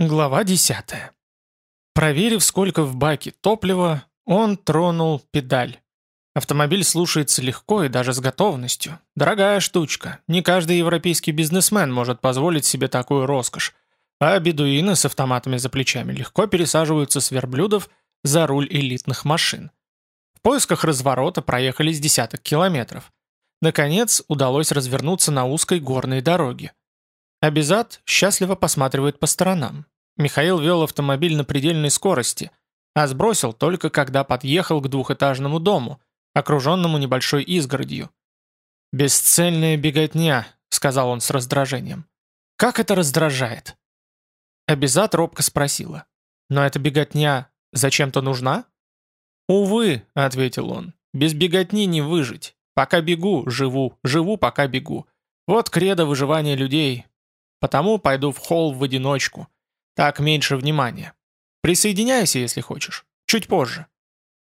Глава 10. Проверив, сколько в баке топлива, он тронул педаль. Автомобиль слушается легко и даже с готовностью. Дорогая штучка. Не каждый европейский бизнесмен может позволить себе такую роскошь. А бедуины с автоматами за плечами легко пересаживаются с верблюдов за руль элитных машин. В поисках разворота проехали с десяток километров. Наконец, удалось развернуться на узкой горной дороге. Абизат счастливо посматривает по сторонам. Михаил вел автомобиль на предельной скорости, а сбросил только когда подъехал к двухэтажному дому, окруженному небольшой изгородью. «Бесцельная беготня», — сказал он с раздражением. «Как это раздражает?» Абизат робко спросила. «Но эта беготня зачем-то нужна?» «Увы», — ответил он, — «без беготни не выжить. Пока бегу, живу, живу, пока бегу. Вот кредо выживания людей, Потому пойду в холл в одиночку. Так меньше внимания. Присоединяйся, если хочешь. Чуть позже».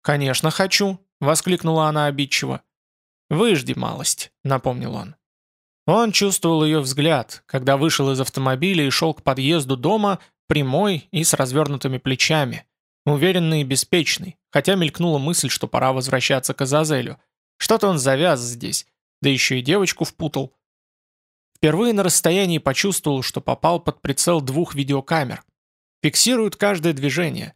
«Конечно, хочу», — воскликнула она обидчиво. «Выжди малость», — напомнил он. Он чувствовал ее взгляд, когда вышел из автомобиля и шел к подъезду дома, прямой и с развернутыми плечами, уверенный и беспечный, хотя мелькнула мысль, что пора возвращаться к Азазелю. Что-то он завяз здесь, да еще и девочку впутал. Впервые на расстоянии почувствовал, что попал под прицел двух видеокамер. Фиксируют каждое движение.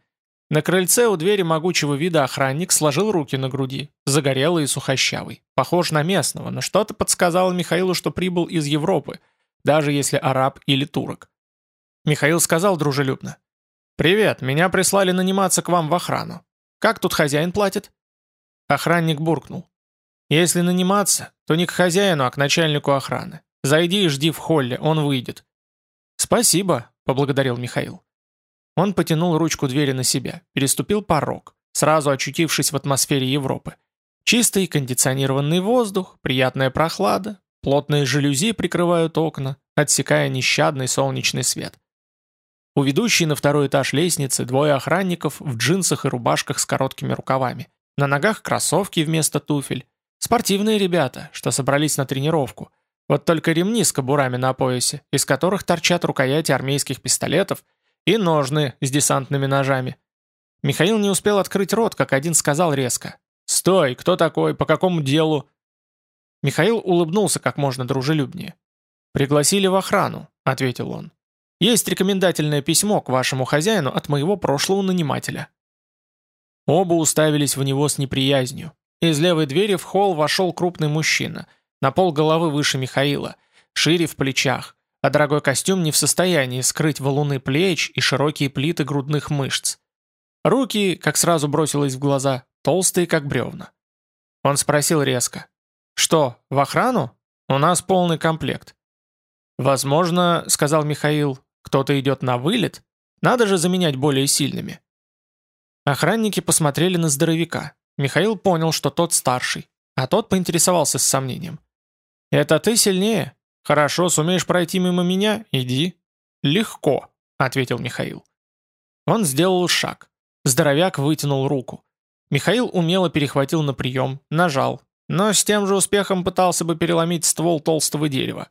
На крыльце у двери могучего вида охранник сложил руки на груди, загорелый и сухощавый. Похож на местного, но что-то подсказало Михаилу, что прибыл из Европы, даже если араб или турок. Михаил сказал дружелюбно. «Привет, меня прислали наниматься к вам в охрану. Как тут хозяин платит?» Охранник буркнул. «Если наниматься, то не к хозяину, а к начальнику охраны. Зайди и жди в холле, он выйдет». «Спасибо», — поблагодарил Михаил. Он потянул ручку двери на себя, переступил порог, сразу очутившись в атмосфере Европы. Чистый кондиционированный воздух, приятная прохлада, плотные жалюзи прикрывают окна, отсекая нещадный солнечный свет. У ведущей на второй этаж лестницы двое охранников в джинсах и рубашках с короткими рукавами. На ногах кроссовки вместо туфель. Спортивные ребята, что собрались на тренировку – вот только ремни с кобурами на поясе, из которых торчат рукояти армейских пистолетов, и ножны с десантными ножами. Михаил не успел открыть рот, как один сказал резко. «Стой! Кто такой? По какому делу?» Михаил улыбнулся как можно дружелюбнее. «Пригласили в охрану», — ответил он. «Есть рекомендательное письмо к вашему хозяину от моего прошлого нанимателя». Оба уставились в него с неприязнью. Из левой двери в холл вошел крупный мужчина — на пол головы выше Михаила, шире в плечах, а дорогой костюм не в состоянии скрыть валуны плеч и широкие плиты грудных мышц. Руки, как сразу бросилось в глаза, толстые, как бревна. Он спросил резко. «Что, в охрану? У нас полный комплект». «Возможно, — сказал Михаил, — кто-то идет на вылет? Надо же заменять более сильными». Охранники посмотрели на здоровяка. Михаил понял, что тот старший, а тот поинтересовался с сомнением. «Это ты сильнее? Хорошо, сумеешь пройти мимо меня? Иди». «Легко», — ответил Михаил. Он сделал шаг. Здоровяк вытянул руку. Михаил умело перехватил на прием, нажал, но с тем же успехом пытался бы переломить ствол толстого дерева.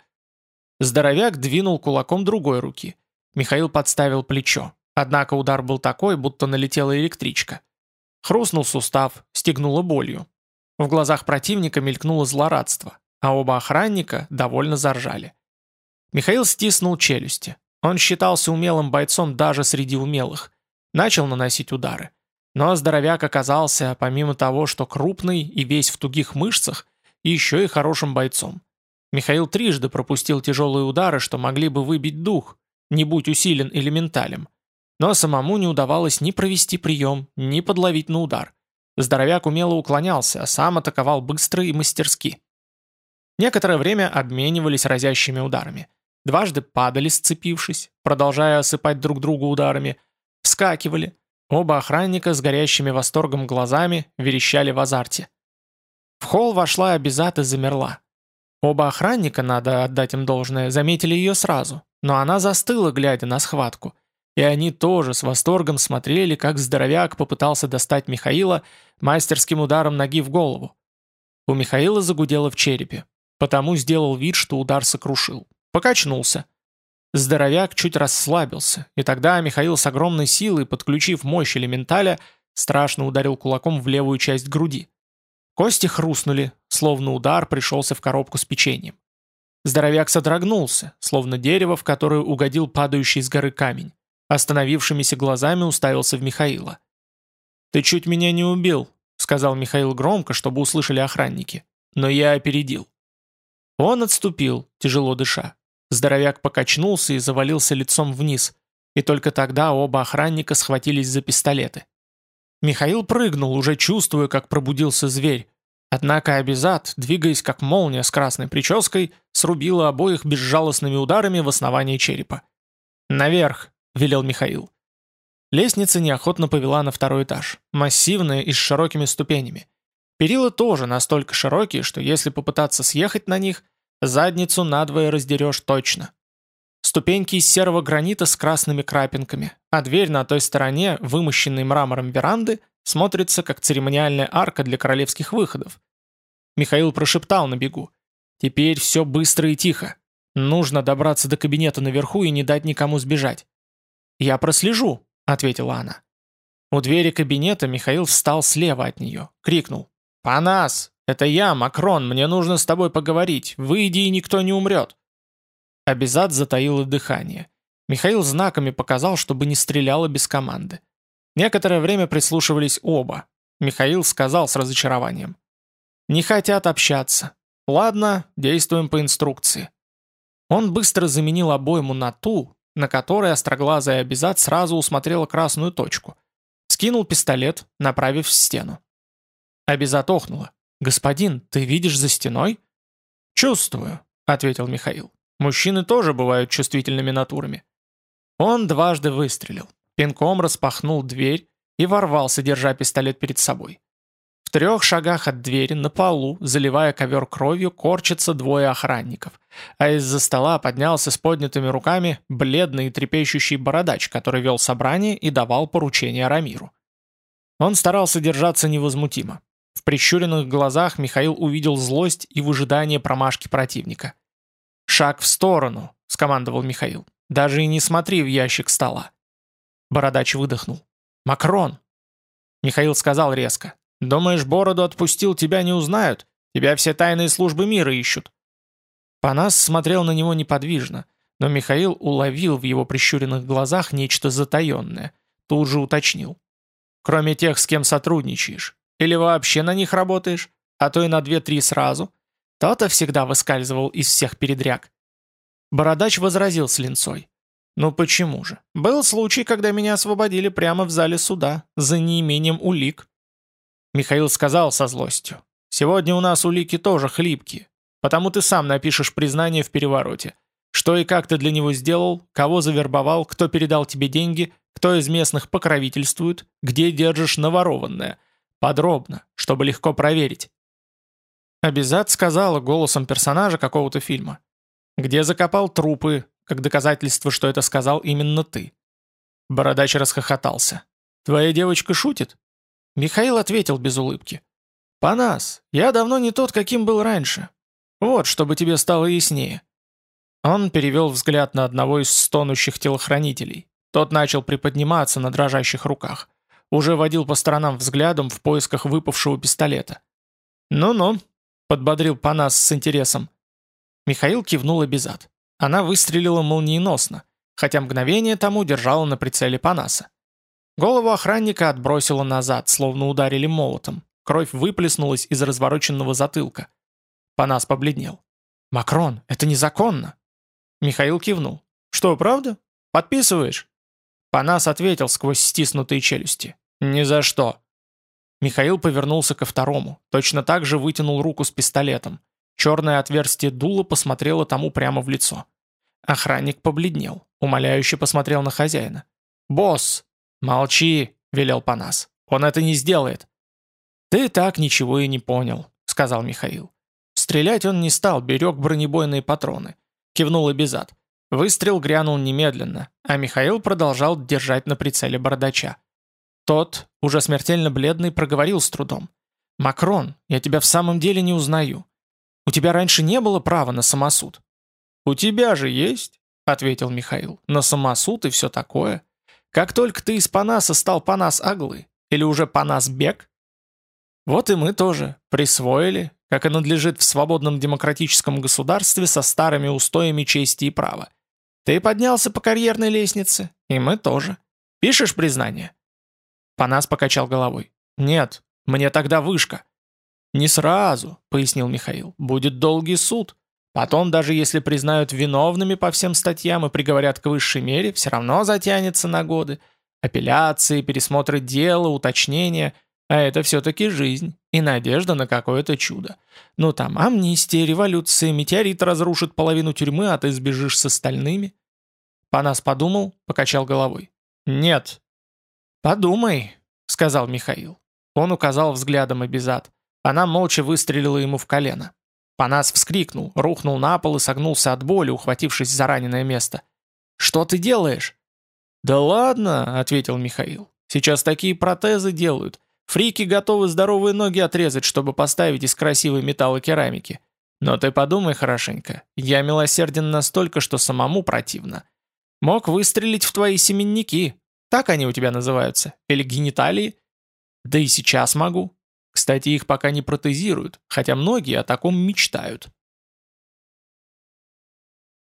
Здоровяк двинул кулаком другой руки. Михаил подставил плечо. Однако удар был такой, будто налетела электричка. Хрустнул сустав, стегнуло болью. В глазах противника мелькнуло злорадство а оба охранника довольно заржали. Михаил стиснул челюсти. Он считался умелым бойцом даже среди умелых. Начал наносить удары. Но здоровяк оказался, помимо того, что крупный и весь в тугих мышцах, еще и хорошим бойцом. Михаил трижды пропустил тяжелые удары, что могли бы выбить дух, не будь усилен элементалем. Но самому не удавалось ни провести прием, ни подловить на удар. Здоровяк умело уклонялся, а сам атаковал быстро и мастерски. Некоторое время обменивались разящими ударами. Дважды падали, сцепившись, продолжая осыпать друг друга ударами. Вскакивали. Оба охранника с горящими восторгом глазами верещали в азарте. В холл вошла Абизат и замерла. Оба охранника, надо отдать им должное, заметили ее сразу, но она застыла, глядя на схватку. И они тоже с восторгом смотрели, как здоровяк попытался достать Михаила мастерским ударом ноги в голову. У Михаила загудело в черепе. Потому сделал вид, что удар сокрушил. Покачнулся. Здоровяк чуть расслабился, и тогда Михаил с огромной силой, подключив мощь элементаля, страшно ударил кулаком в левую часть груди. Кости хрустнули, словно удар пришелся в коробку с печеньем. Здоровяк содрогнулся, словно дерево, в которое угодил падающий с горы камень. Остановившимися глазами уставился в Михаила. «Ты чуть меня не убил», — сказал Михаил громко, чтобы услышали охранники. «Но я опередил». Он отступил, тяжело дыша. Здоровяк покачнулся и завалился лицом вниз, и только тогда оба охранника схватились за пистолеты. Михаил прыгнул, уже чувствуя, как пробудился зверь. Однако Абизад, двигаясь как молния с красной прической, срубила обоих безжалостными ударами в основании черепа. «Наверх!» — велел Михаил. Лестница неохотно повела на второй этаж, массивная и с широкими ступенями. Перила тоже настолько широкие, что если попытаться съехать на них, задницу надвое раздерешь точно. Ступеньки из серого гранита с красными крапинками, а дверь на той стороне, вымощенной мрамором веранды, смотрится как церемониальная арка для королевских выходов. Михаил прошептал на бегу. «Теперь все быстро и тихо. Нужно добраться до кабинета наверху и не дать никому сбежать». «Я прослежу», — ответила она. У двери кабинета Михаил встал слева от нее, крикнул. «Панас! Это я, Макрон, мне нужно с тобой поговорить. Выйди, и никто не умрет». Абизад затаила дыхание. Михаил знаками показал, чтобы не стреляло без команды. Некоторое время прислушивались оба. Михаил сказал с разочарованием. «Не хотят общаться. Ладно, действуем по инструкции». Он быстро заменил обойму на ту, на которой остроглазая Абизад сразу усмотрела красную точку. Скинул пистолет, направив в стену. Охнула. «Господин, ты видишь за стеной?» «Чувствую», — ответил Михаил. Мужчины тоже бывают чувствительными натурами. Он дважды выстрелил, пинком распахнул дверь и ворвался, держа пистолет перед собой. В трех шагах от двери, на полу, заливая ковер кровью, корчатся двое охранников, а из-за стола поднялся с поднятыми руками бледный и трепещущий бородач, который вел собрание и давал поручения Рамиру. Он старался держаться невозмутимо. В прищуренных глазах Михаил увидел злость и выжидание промашки противника. «Шаг в сторону», — скомандовал Михаил. «Даже и не смотри в ящик стола». Бородач выдохнул. «Макрон!» Михаил сказал резко. «Думаешь, бороду отпустил, тебя не узнают? Тебя все тайные службы мира ищут». Панас смотрел на него неподвижно, но Михаил уловил в его прищуренных глазах нечто затаенное. Тут же уточнил. «Кроме тех, с кем сотрудничаешь. Или вообще на них работаешь? А то и на две-три сразу?» То-то всегда выскальзывал из всех передряг. Бородач возразил с линцой. «Ну почему же? Был случай, когда меня освободили прямо в зале суда, за неимением улик». Михаил сказал со злостью. «Сегодня у нас улики тоже хлипкие, потому ты сам напишешь признание в перевороте. Что и как ты для него сделал, кого завербовал, кто передал тебе деньги, кто из местных покровительствует, где держишь наворованное. Подробно, чтобы легко проверить. Абизад сказала голосом персонажа какого-то фильма. «Где закопал трупы, как доказательство, что это сказал именно ты?» Бородач расхохотался. «Твоя девочка шутит?» Михаил ответил без улыбки. «Панас, я давно не тот, каким был раньше. Вот, чтобы тебе стало яснее». Он перевел взгляд на одного из стонущих телохранителей. Тот начал приподниматься на дрожащих руках. Уже водил по сторонам взглядом в поисках выпавшего пистолета. «Ну-ну, подбодрил Панас с интересом. Михаил кивнул Абизад. Она выстрелила молниеносно, хотя мгновение тому держала на прицеле Панаса. Голову охранника отбросило назад, словно ударили молотом. Кровь выплеснулась из развороченного затылка. Панас побледнел. «Макрон, это незаконно!» Михаил кивнул. «Что, правда? Подписываешь?» Панас ответил сквозь стиснутые челюсти. «Ни за что!» Михаил повернулся ко второму, точно так же вытянул руку с пистолетом. Черное отверстие дула посмотрело тому прямо в лицо. Охранник побледнел, умоляюще посмотрел на хозяина. «Босс!» «Молчи!» — велел Панас. «Он это не сделает!» «Ты так ничего и не понял», — сказал Михаил. Стрелять он не стал, берег бронебойные патроны. Кивнул Эбизад. Выстрел грянул немедленно, а Михаил продолжал держать на прицеле бардача. Тот, уже смертельно бледный, проговорил с трудом. «Макрон, я тебя в самом деле не узнаю. У тебя раньше не было права на самосуд». «У тебя же есть», — ответил Михаил, — «на самосуд и все такое. Как только ты из Панаса стал Панас Аглы, или уже Панас Бек, вот и мы тоже присвоили, как и надлежит в свободном демократическом государстве со старыми устоями чести и права. Ты поднялся по карьерной лестнице, и мы тоже. Пишешь признание?» Панас покачал головой. «Нет, мне тогда вышка». «Не сразу», — пояснил Михаил. «Будет долгий суд. Потом, даже если признают виновными по всем статьям и приговорят к высшей мере, все равно затянется на годы. Апелляции, пересмотры дела, уточнения. А это все-таки жизнь и надежда на какое-то чудо. Ну там амнистия, революция, метеорит разрушит половину тюрьмы, а ты сбежишь с остальными. Панас подумал, покачал головой. «Нет». «Подумай», — сказал Михаил. Он указал взглядом Абизад. Она молча выстрелила ему в колено. Панас вскрикнул, рухнул на пол и согнулся от боли, ухватившись за раненое место. «Что ты делаешь?» «Да ладно», — ответил Михаил. «Сейчас такие протезы делают. Фрики готовы здоровые ноги отрезать, чтобы поставить из красивой металлокерамики. Но ты подумай хорошенько. Я милосерден настолько, что самому противно. Мог выстрелить в твои семенники. Так они у тебя называются. Или гениталии. Да и сейчас могу. Кстати, их пока не протезируют, хотя многие о таком мечтают.